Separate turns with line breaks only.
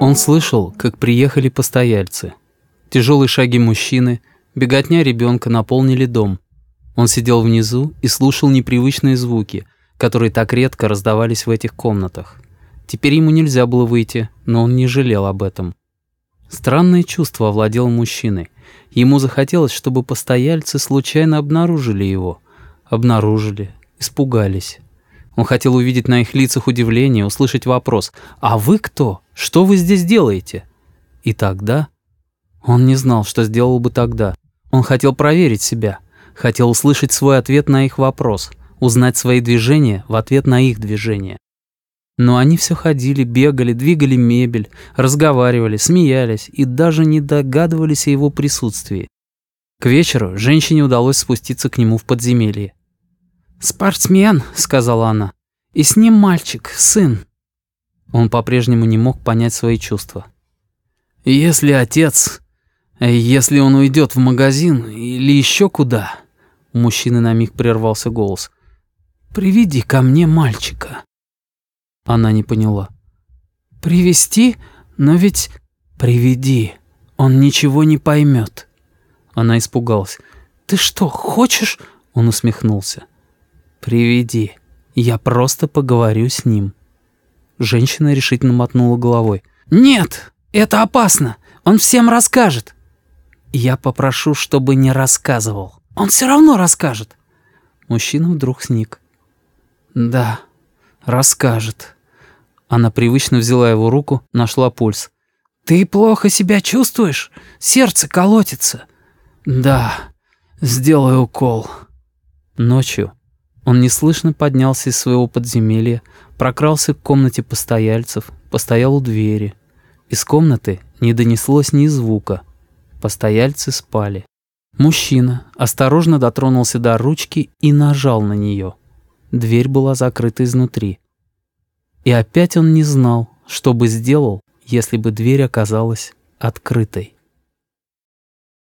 Он слышал, как приехали постояльцы. Тяжелые шаги мужчины, беготня ребенка наполнили дом. Он сидел внизу и слушал непривычные звуки, которые так редко раздавались в этих комнатах. Теперь ему нельзя было выйти, но он не жалел об этом. Странное чувство овладело мужчиной. Ему захотелось, чтобы постояльцы случайно обнаружили его. Обнаружили, испугались. Он хотел увидеть на их лицах удивление, услышать вопрос «А вы кто? Что вы здесь делаете?» И тогда... Он не знал, что сделал бы тогда. Он хотел проверить себя, хотел услышать свой ответ на их вопрос, узнать свои движения в ответ на их движения. Но они все ходили, бегали, двигали мебель, разговаривали, смеялись и даже не догадывались о его присутствии. К вечеру женщине удалось спуститься к нему в подземелье. «Спортсмен», — сказала она, — «и с ним мальчик, сын». Он по-прежнему не мог понять свои чувства. «Если отец... Если он уйдет в магазин или еще куда...» У мужчины на миг прервался голос. «Приведи ко мне мальчика». Она не поняла. «Привести? Но ведь...» «Приведи. Он ничего не поймет». Она испугалась. «Ты что, хочешь?» Он усмехнулся. «Приведи. Я просто поговорю с ним». Женщина решительно мотнула головой. «Нет, это опасно. Он всем расскажет». «Я попрошу, чтобы не рассказывал. Он все равно расскажет». Мужчина вдруг сник. «Да, расскажет». Она привычно взяла его руку, нашла пульс. «Ты плохо себя чувствуешь? Сердце колотится». «Да, сделаю укол». Ночью он неслышно поднялся из своего подземелья, прокрался к комнате постояльцев, постоял у двери. Из комнаты не донеслось ни звука. Постояльцы спали. Мужчина осторожно дотронулся до ручки и нажал на нее. Дверь была закрыта изнутри. И опять он не знал, что бы сделал, если бы дверь оказалась открытой.